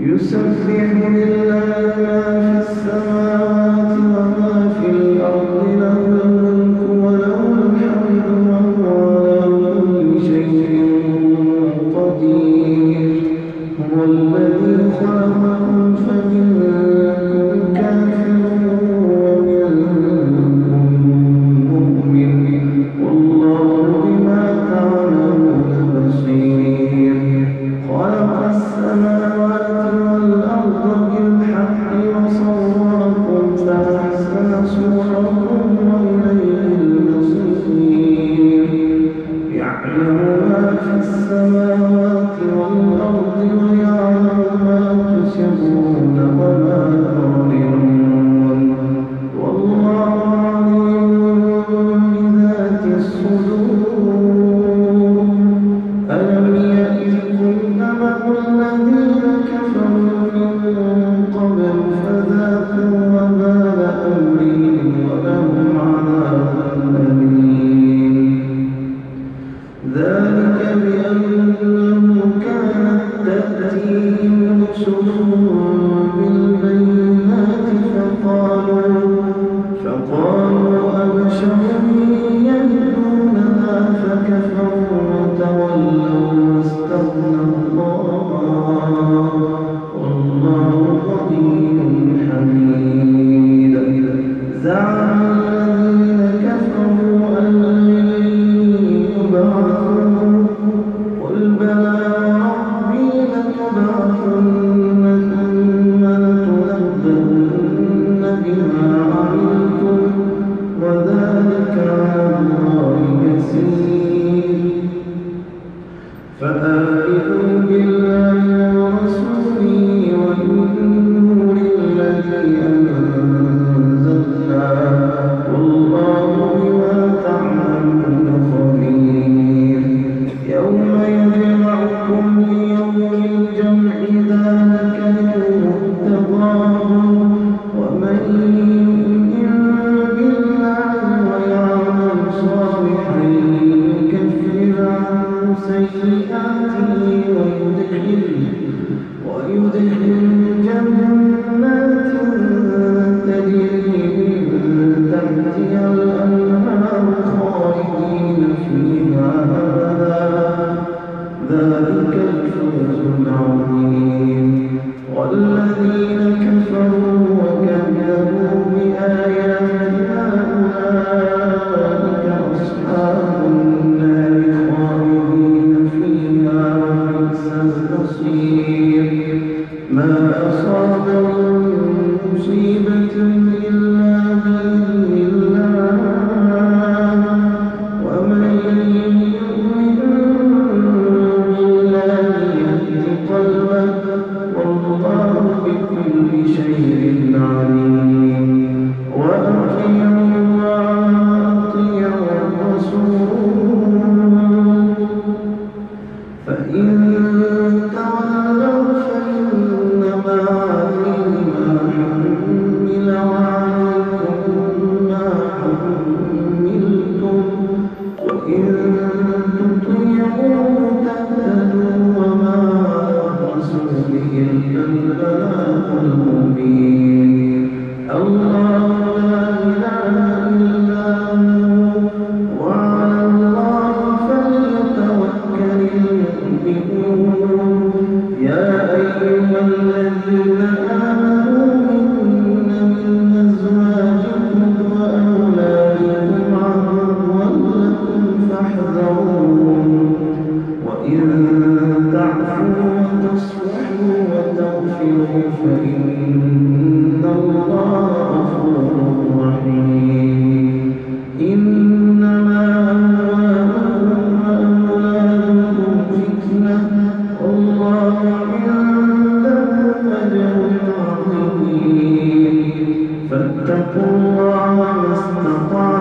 يسبح لله ما في السماوات وما في الأرض له Sama آمنوا بالله ورسوله والمؤمنين البصير ما أصابه فإن تولوا فإنما فاتقوا الله ما استطعتم.